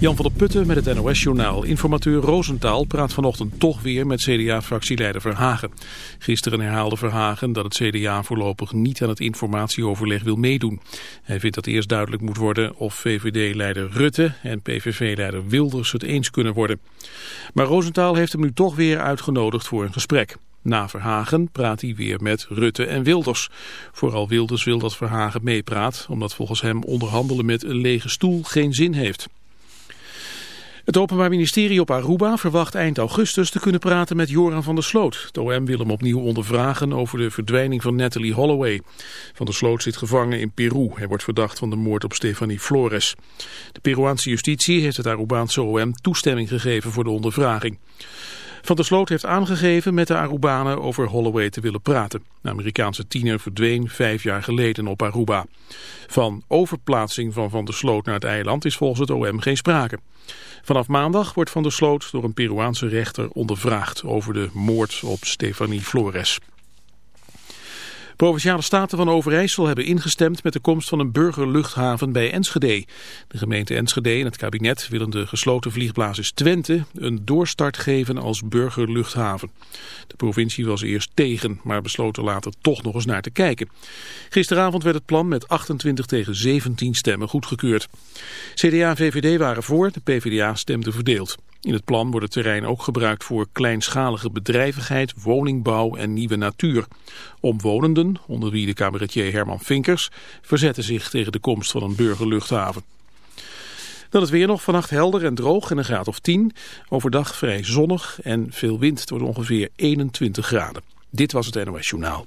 Jan van der Putten met het NOS-journaal. Informateur Roosentaal praat vanochtend toch weer met CDA-fractieleider Verhagen. Gisteren herhaalde Verhagen dat het CDA voorlopig niet aan het informatieoverleg wil meedoen. Hij vindt dat eerst duidelijk moet worden of VVD-leider Rutte en PVV-leider Wilders het eens kunnen worden. Maar Roosentaal heeft hem nu toch weer uitgenodigd voor een gesprek. Na Verhagen praat hij weer met Rutte en Wilders. Vooral Wilders wil dat Verhagen meepraat, omdat volgens hem onderhandelen met een lege stoel geen zin heeft. Het Openbaar Ministerie op Aruba verwacht eind augustus te kunnen praten met Joran van der Sloot. Het OM wil hem opnieuw ondervragen over de verdwijning van Natalie Holloway. Van der Sloot zit gevangen in Peru. Hij wordt verdacht van de moord op Stefanie Flores. De Peruaanse justitie heeft het Arubaanse OM toestemming gegeven voor de ondervraging. Van der Sloot heeft aangegeven met de Arubanen over Holloway te willen praten. De Amerikaanse tiener verdween vijf jaar geleden op Aruba. Van overplaatsing van Van der Sloot naar het eiland is volgens het OM geen sprake. Vanaf maandag wordt Van der Sloot door een Peruaanse rechter ondervraagd over de moord op Stefanie Flores. Provinciale staten van Overijssel hebben ingestemd met de komst van een burgerluchthaven bij Enschede. De gemeente Enschede en het kabinet willen de gesloten vliegbasis Twente een doorstart geven als burgerluchthaven. De provincie was eerst tegen, maar besloot er later toch nog eens naar te kijken. Gisteravond werd het plan met 28 tegen 17 stemmen goedgekeurd. CDA en VVD waren voor, de PvdA stemde verdeeld. In het plan wordt het terrein ook gebruikt voor kleinschalige bedrijvigheid, woningbouw en nieuwe natuur. Omwonenden, onder wie de cabaretier Herman Vinkers, verzetten zich tegen de komst van een burgerluchthaven. Dan het weer nog vannacht helder en droog en een graad of 10. Overdag vrij zonnig en veel wind. Wordt ongeveer 21 graden. Dit was het NOS Journaal.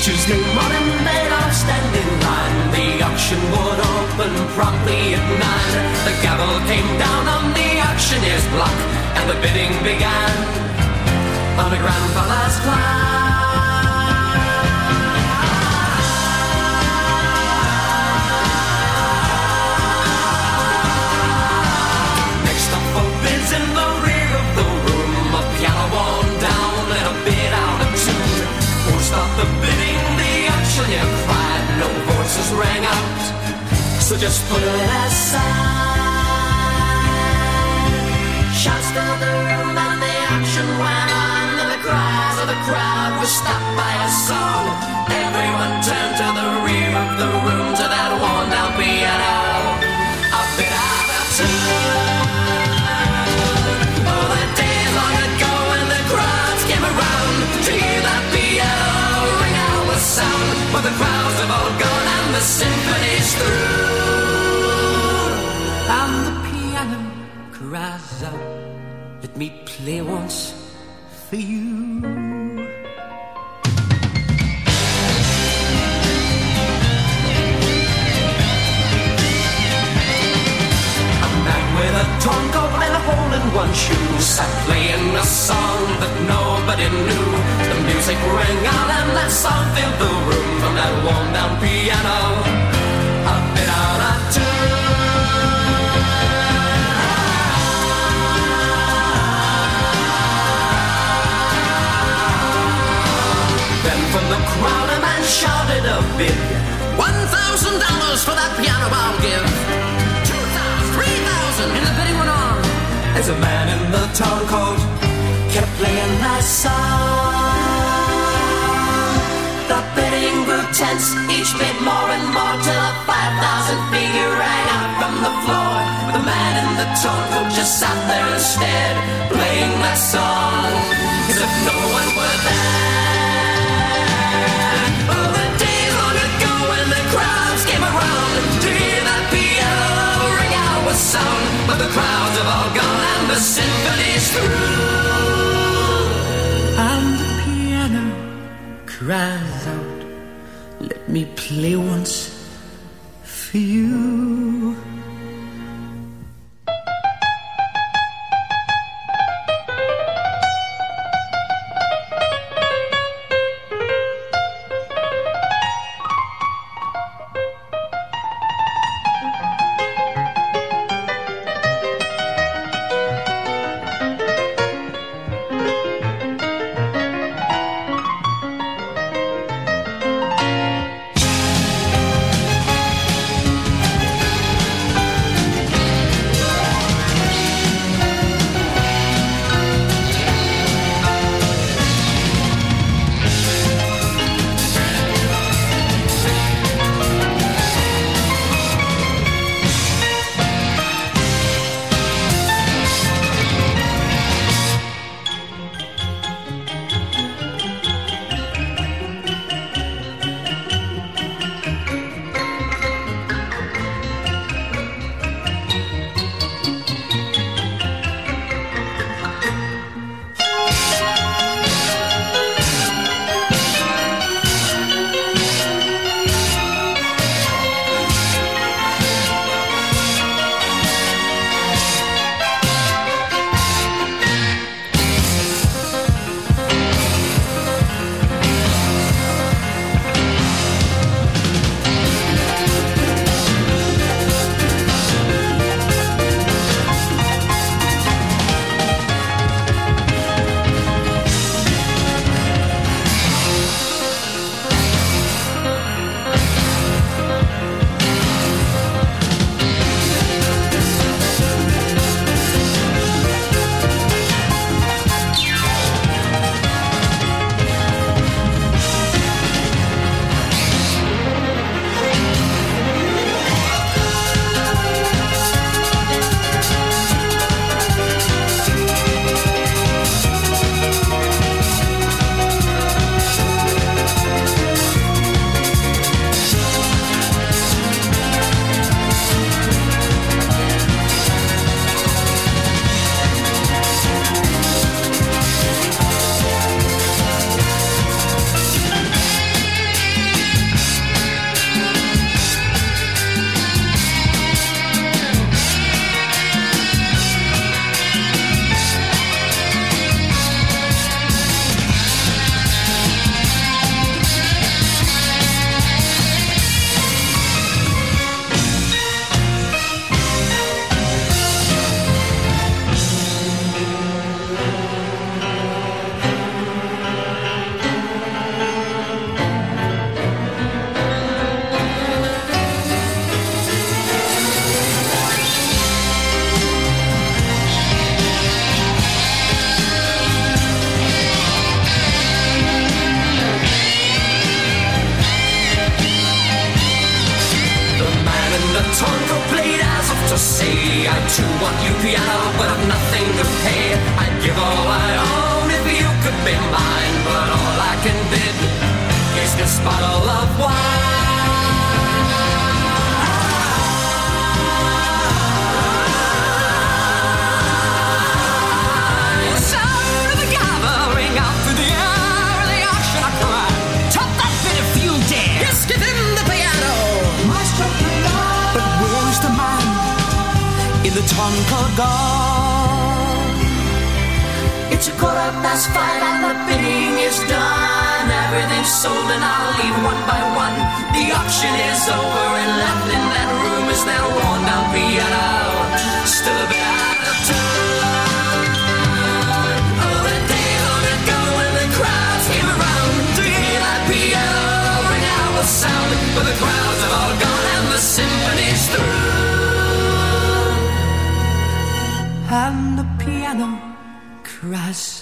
Tuesday morning, modern made stand standing line. The auction would open promptly at nine. The gavel came down on the auctioneer's block, and the bidding began on a grand plan. and you cried, no voices rang out. So just put it aside. Shots filled the room and the action went on, and the cries of the crowd were stopped by a song. Everyone turned to the rear of the room to that worn-out piano. But the crowds have all gone and the symphony's through.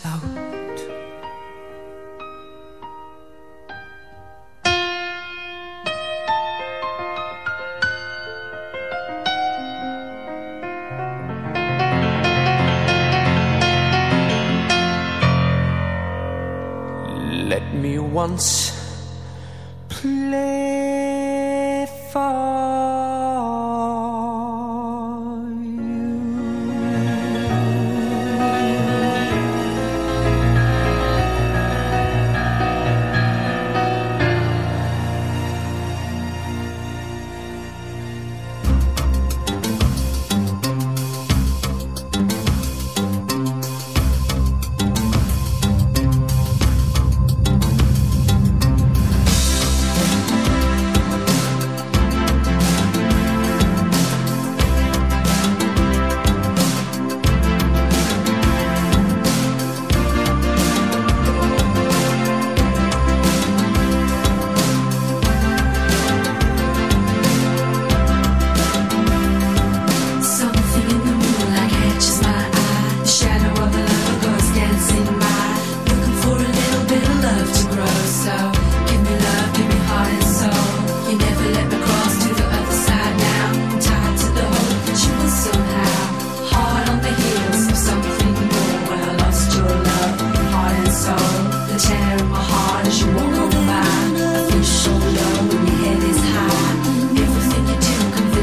Out. Let me once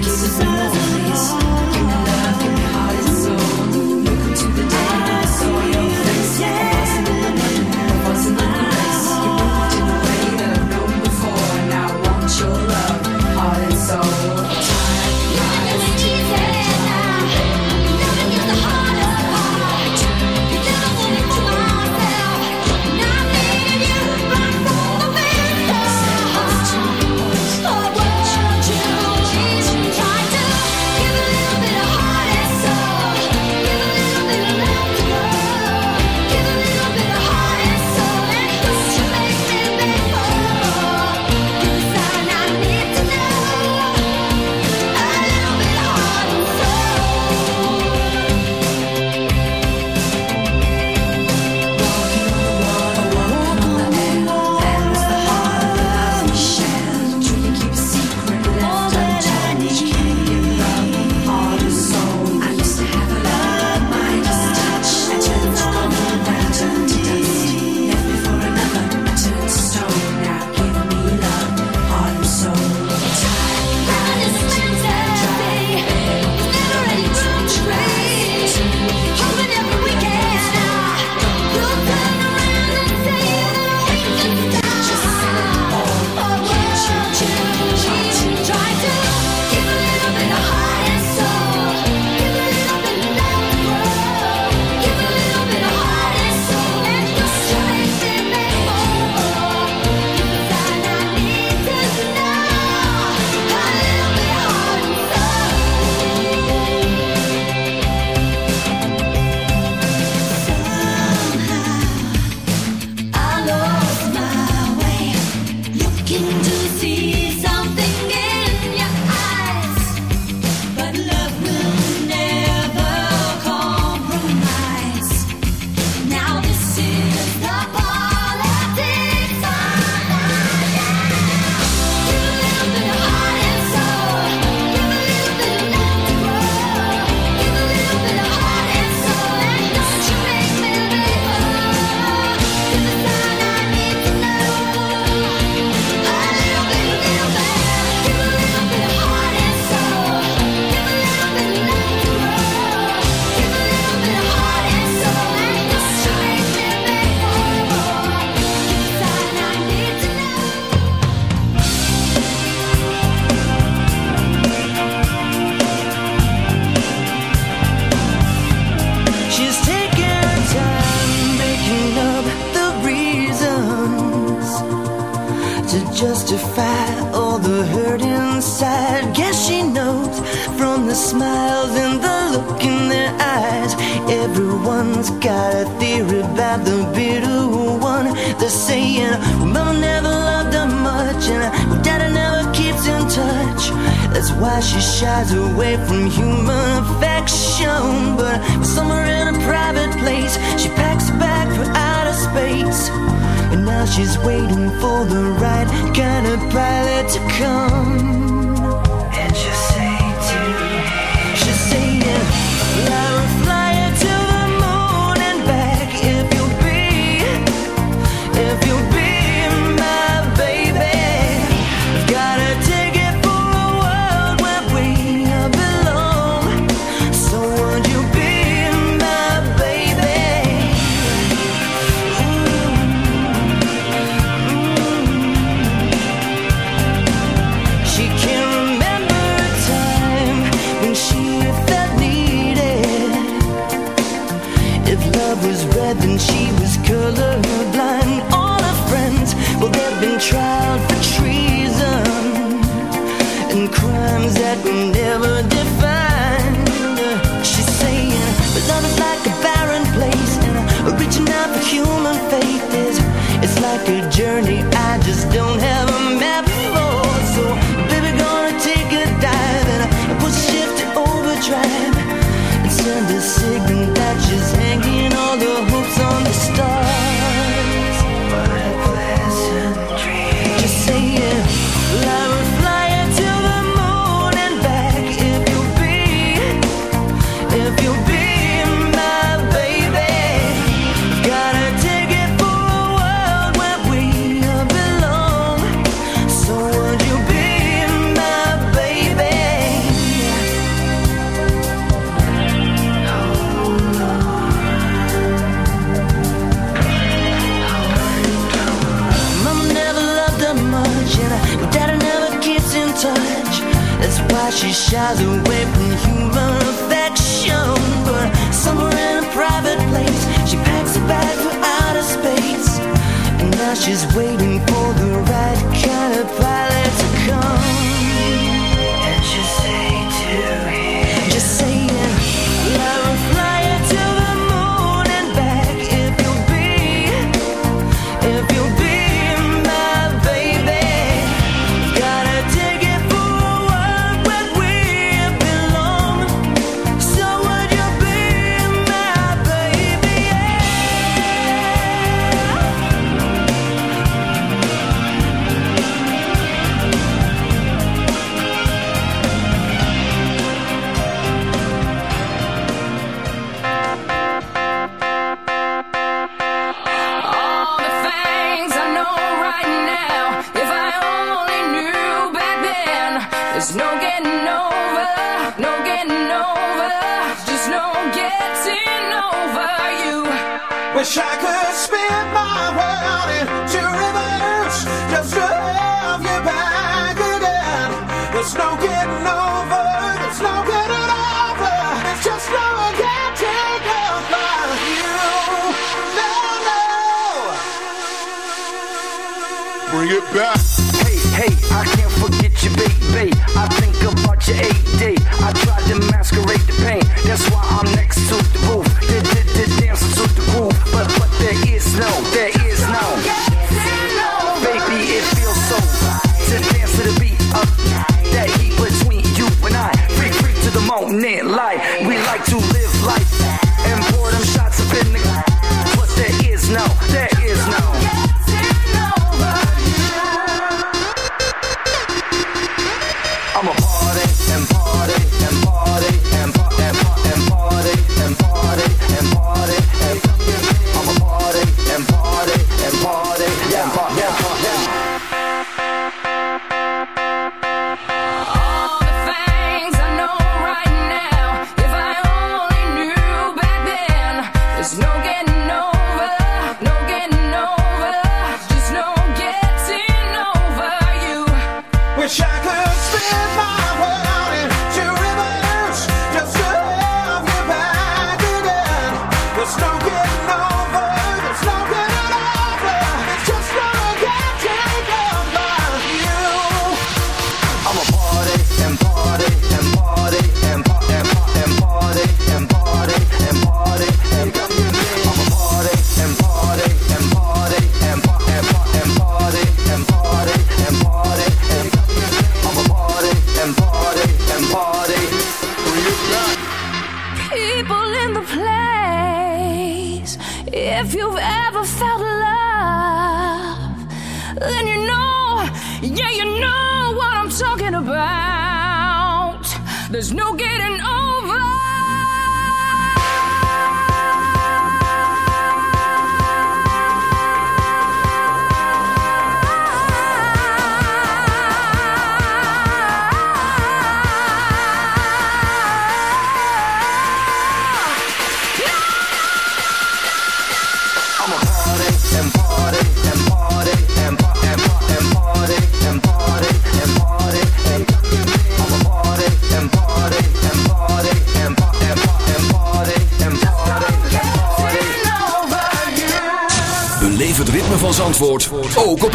Kisses. over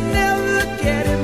could never get involved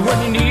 when you need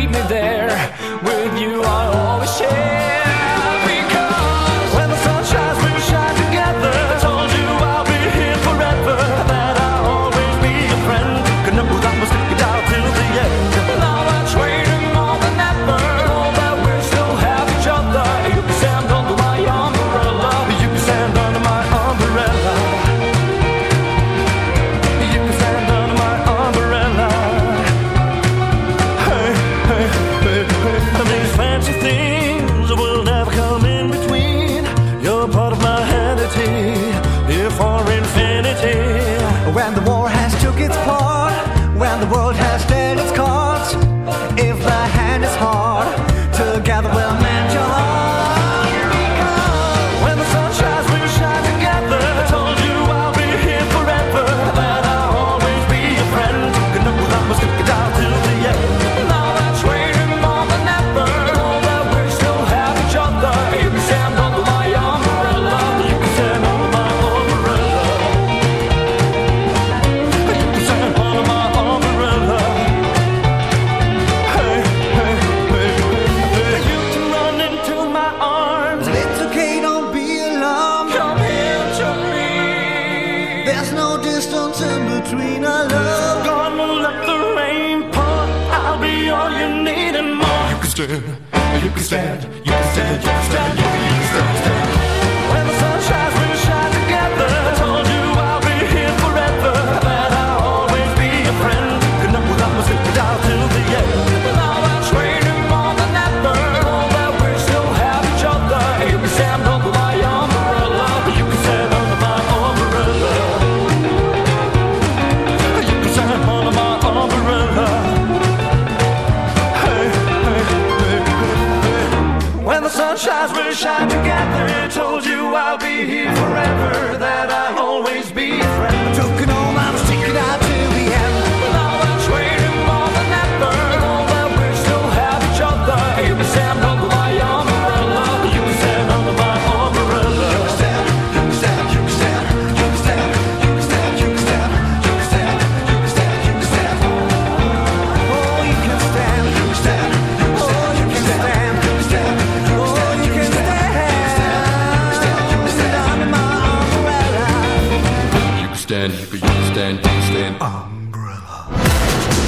stand, you stand, stand. Umbrella.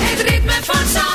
Het ritme van.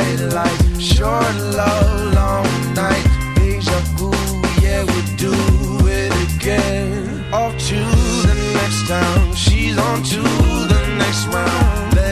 short life, short love, long night. Deja vu, yeah, we do it again. Off to the next town, she's on to the next round. Let